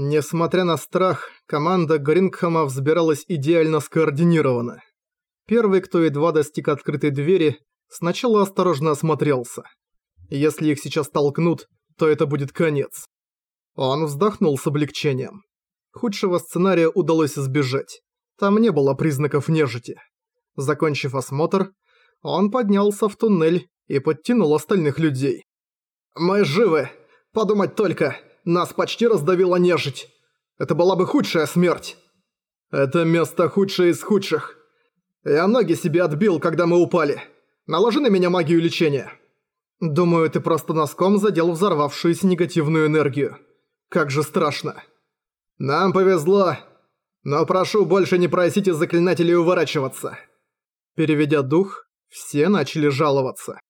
Несмотря на страх, команда Грингхэма взбиралась идеально скоординированно. Первый, кто едва достиг открытой двери, сначала осторожно осмотрелся. Если их сейчас толкнут, то это будет конец. Он вздохнул с облегчением. Худшего сценария удалось избежать. Там не было признаков нежити. Закончив осмотр, он поднялся в туннель и подтянул остальных людей. «Мы живы! Подумать только! Нас почти раздавила нежить. Это была бы худшая смерть. Это место худшее из худших. Я ноги себе отбил, когда мы упали. Наложи на меня магию лечения. Думаю, ты просто носком задел взорвавшуюся негативную энергию. Как же страшно. Нам повезло, но прошу больше не просите заклинателей уворачиваться. Переведя дух, все начали жаловаться.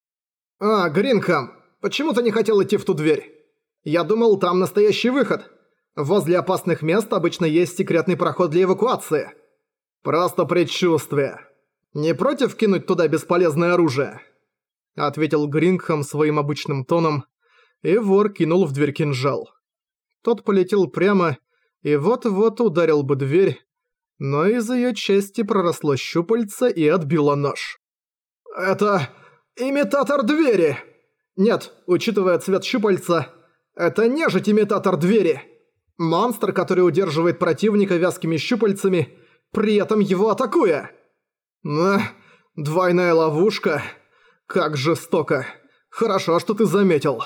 «А, Гринхам, почему ты не хотел идти в ту дверь?» Я думал, там настоящий выход. Возле опасных мест обычно есть секретный проход для эвакуации. Просто предчувствие. Не против кинуть туда бесполезное оружие?» Ответил Грингхэм своим обычным тоном, и вор кинул в дверь кинжал. Тот полетел прямо и вот-вот ударил бы дверь, но из ее части проросло щупальце и отбило нож. «Это имитатор двери!» «Нет, учитывая цвет щупальца, это нежить-имитатор двери. Монстр, который удерживает противника вязкими щупальцами, при этом его атакуя. На, двойная ловушка. Как жестоко. Хорошо, что ты заметил.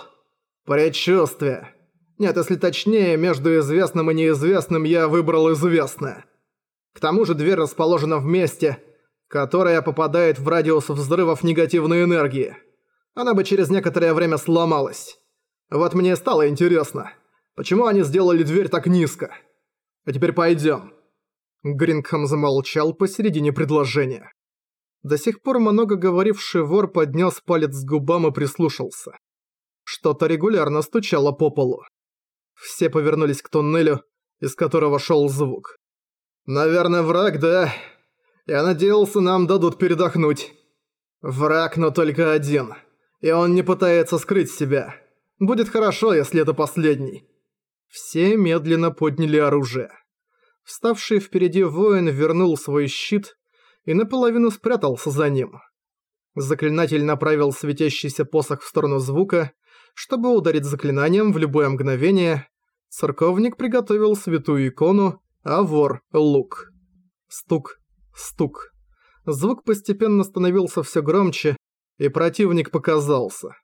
Предчувствие. Нет, если точнее, между известным и неизвестным я выбрал известное. К тому же дверь расположена в месте, которое попадает в радиус взрывов негативной энергии. Она бы через некоторое время сломалась. Вот мне стало интересно, почему они сделали дверь так низко? А теперь пойдём». Грингхэм замолчал посередине предложения. До сих пор много говоривший вор поднес палец к губам и прислушался. Что-то регулярно стучало по полу. Все повернулись к туннелю, из которого шел звук. «Наверное, враг, да? Я надеялся, нам дадут передохнуть. Враг, но только один. И он не пытается скрыть себя. Будет хорошо, если это последний». Все медленно подняли оружие. Вставший впереди воин вернул свой щит и наполовину спрятался за ним. Заклинатель направил светящийся посох в сторону звука, чтобы ударить заклинанием в любое мгновение. Церковник приготовил святую икону, а вор — лук. Стук, стук. Звук постепенно становился все громче, и противник показался.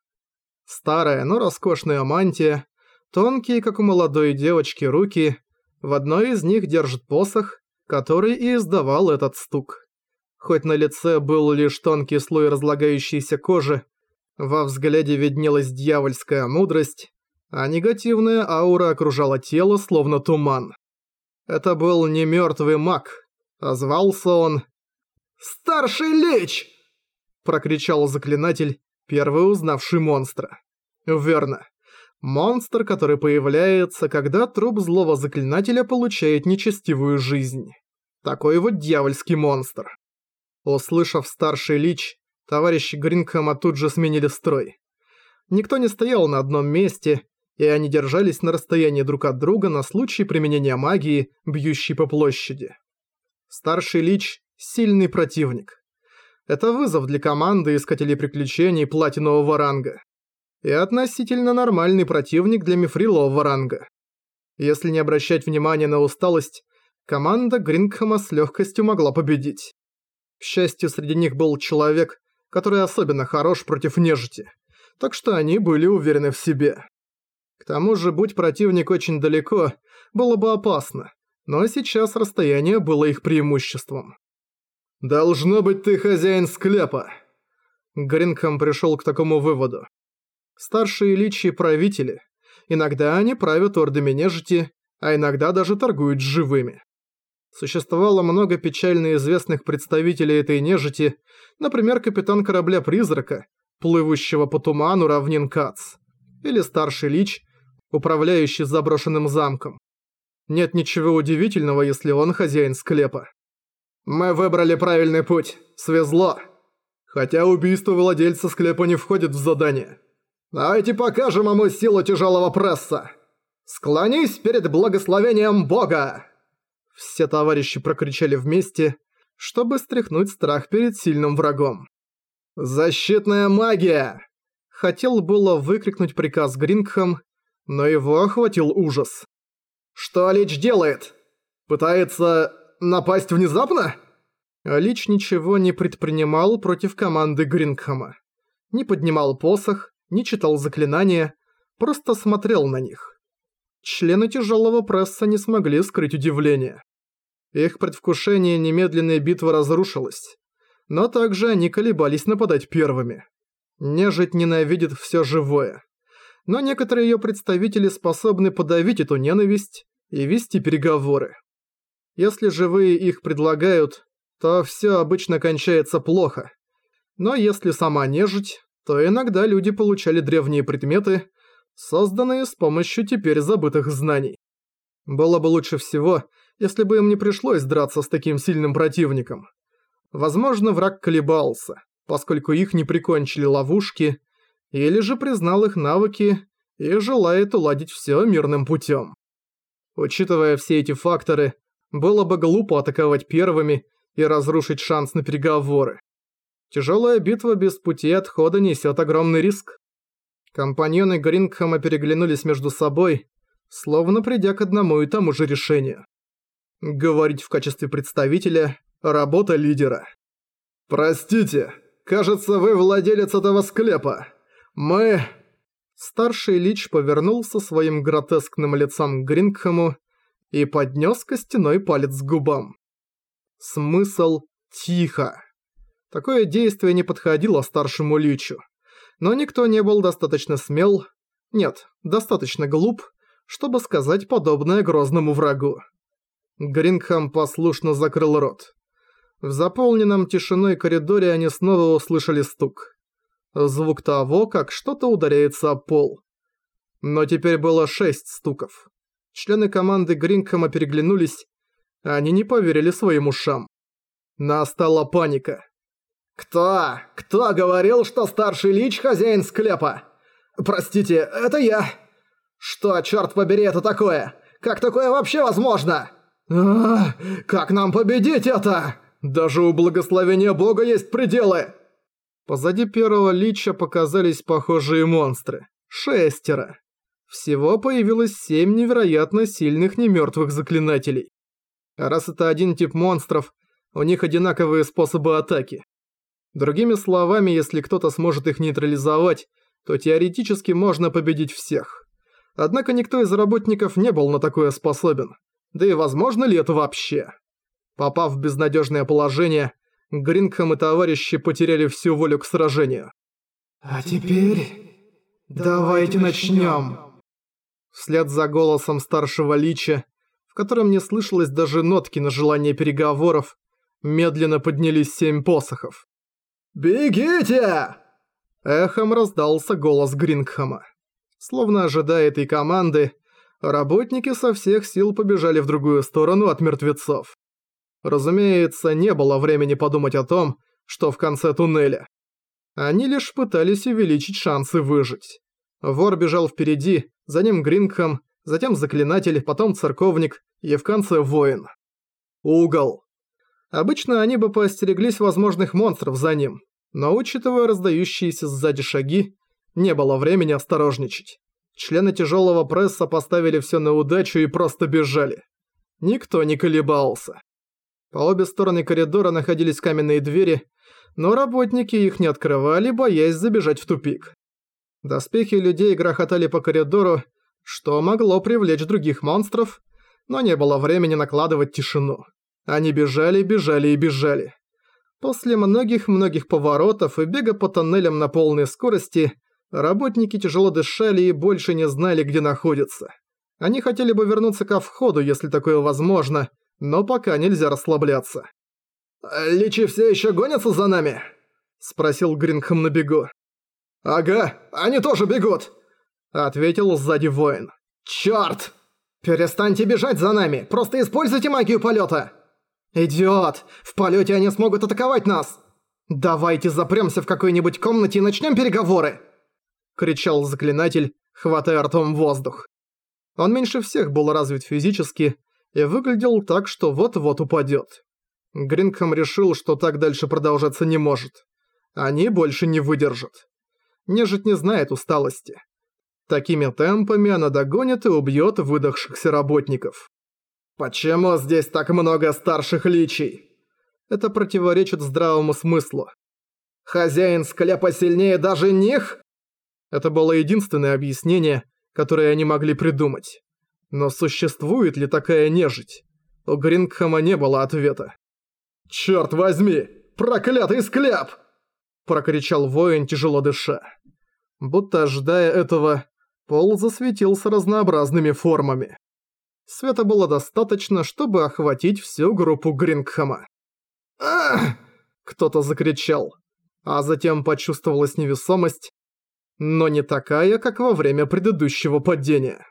Старая, но роскошная мантия, тонкие, как у молодой девочки, руки. В одной из них держит посох, который и издавал этот стук. Хоть на лице был лишь тонкий слой разлагающейся кожи, во взгляде виднелась дьявольская мудрость, а негативная аура окружала тело, словно туман. Это был не мертвый маг, а звался он... «Старший Лич!» – прокричал заклинатель, Первый узнавший монстра. Верно. Монстр, который появляется, когда труп злого заклинателя получает нечестивую жизнь. Такой вот дьявольский монстр. Услышав старший лич, товарищи Гринхэма тут же сменили строй. Никто не стоял на одном месте, и они держались на расстоянии друг от друга на случай применения магии, бьющей по площади. Старший лич – сильный противник. Это вызов для команды Искателей Приключений платинового ранга. И относительно нормальный противник для мифрилового ранга. Если не обращать внимания на усталость, команда Грингхэма с легкостью могла победить. К счастью, среди них был человек, который особенно хорош против нежити, так что они были уверены в себе. К тому же, будь противник очень далеко, было бы опасно, но сейчас расстояние было их преимуществом. «Должно быть, ты хозяин склепа!» Гринком пришел к такому выводу. Старшие личи – правители. Иногда они правят ордами нежити, а иногда даже торгуют живыми. Существовало много печально известных представителей этой нежити, например, капитан корабля-призрака, плывущего по туману равнин Кац, или старший лич, управляющий заброшенным замком. Нет ничего удивительного, если он хозяин склепа. Мы выбрали правильный путь. Свезло. Хотя убийство владельца склепа не входит в задание. Давайте покажем ему силу тяжелого пресса. «Склонись перед благословением Бога!» Все товарищи прокричали вместе, чтобы стряхнуть страх перед сильным врагом. «Защитная магия!» Хотел было выкрикнуть приказ Грингхэм, но его охватил ужас. «Что Лич делает? Пытается напасть внезапно?» Лич ничего не предпринимал против команды Грингхэма. Не поднимал посох, не читал заклинания, просто смотрел на них. Члены тяжелого пресса не смогли скрыть удивление. Их предвкушение немедленной битвы разрушилось, но также они колебались нападать первыми. Нежить ненавидит все живое. Но некоторые ее представители способны подавить эту ненависть и вести переговоры. Если живые их предлагают, то все обычно кончается плохо. Но если сама нежить, то иногда люди получали древние предметы, созданные с помощью теперь забытых знаний. Было бы лучше всего, если бы им не пришлось драться с таким сильным противником. Возможно, враг колебался, поскольку их не прикончили ловушки, или же признал их навыки и желает уладить все мирным путем. Учитывая все эти факторы, было бы глупо атаковать первыми и разрушить шанс на переговоры. Тяжелая битва без пути отхода несет огромный риск. Компаньоны Грингхэма переглянулись между собой, словно придя к одному и тому же решению. Говорить в качестве представителя – работа лидера. «Простите, кажется, вы владелец этого склепа. Мы...» Старший Лич повернулся своим гротескным лицом к Грингхэму и поднес костяной палец к губам. Смысл «тихо». Такое действие не подходило старшему Личу но никто не был достаточно смел, нет, достаточно глуп, чтобы сказать подобное грозному врагу. Грингхэм послушно закрыл рот. В заполненном тишиной коридоре они снова услышали стук. Звук того, как что-то ударяется о пол. Но теперь было шесть стуков. Члены команды Грингхэма переглянулись, они не поверили своим ушам. Настала паника. «Кто? Кто говорил, что старший лич хозяин склепа? Простите, это я. Что, черт побери, это такое? Как такое вообще возможно? А, как нам победить это? Даже у благословения бога есть пределы!» Позади первого лича показались похожие монстры. Шестеро. Всего появилось семь невероятно сильных немертвых заклинателей. А раз это один тип монстров, у них одинаковые способы атаки. Другими словами, если кто-то сможет их нейтрализовать, то теоретически можно победить всех. Однако никто из работников не был на такое способен. Да и возможно ли это вообще? Попав в безнадежное положение, Грингхэм и товарищи потеряли всю волю к сражению. «А теперь... давайте начнем. Вслед за голосом старшего лича, в котором не слышалось даже нотки на желание переговоров, медленно поднялись семь посохов. «Бегите!» Эхом раздался голос Грингхэма. Словно ожидая этой команды, работники со всех сил побежали в другую сторону от мертвецов. Разумеется, не было времени подумать о том, что в конце туннеля. Они лишь пытались увеличить шансы выжить. Вор бежал впереди, за ним Грингхэм, затем Заклинатель, потом Церковник и в конце Воин. Угол. Обычно они бы поостереглись возможных монстров за ним, но учитывая раздающиеся сзади шаги, не было времени осторожничать. Члены тяжелого пресса поставили все на удачу и просто бежали. Никто не колебался. По обе стороны коридора находились каменные двери, но работники их не открывали, боясь забежать в тупик. Доспехи людей грохотали по коридору, что могло привлечь других монстров, но не было времени накладывать тишину. Они бежали, бежали и бежали. После многих-многих поворотов и бега по тоннелям на полной скорости, работники тяжело дышали и больше не знали, где находятся. Они хотели бы вернуться ко входу, если такое возможно, но пока нельзя расслабляться. «Личи все еще гонятся за нами?» – спросил Грингхэм на бегу. «Ага, они тоже бегут!» – ответил сзади воин. «Чёрт! Перестаньте бежать за нами, просто используйте магию полета!» «Идиот! В полете они смогут атаковать нас! Давайте запрёмся в какой-нибудь комнате и начнём переговоры!» Кричал заклинатель, хватая ртом воздух. Он меньше всех был развит физически и выглядел так, что вот-вот упадет. Грингхэм решил, что так дальше продолжаться не может. Они больше не выдержат. Нежить не знает усталости. Такими темпами она догонит и убьет выдохшихся работников. «Почему здесь так много старших личий?» Это противоречит здравому смыслу. «Хозяин склепа сильнее даже них?» Это было единственное объяснение, которое они могли придумать. Но существует ли такая нежить? У Грингхэма не было ответа. «Чёрт возьми! Проклятый склеп!» Прокричал воин, тяжело дыша. Будто ожидая этого, пол засветился разнообразными формами. Света было достаточно, чтобы охватить всю группу Грингхэма. «Ах!» Кто-то закричал, а затем почувствовалась невесомость, но не такая, как во время предыдущего падения.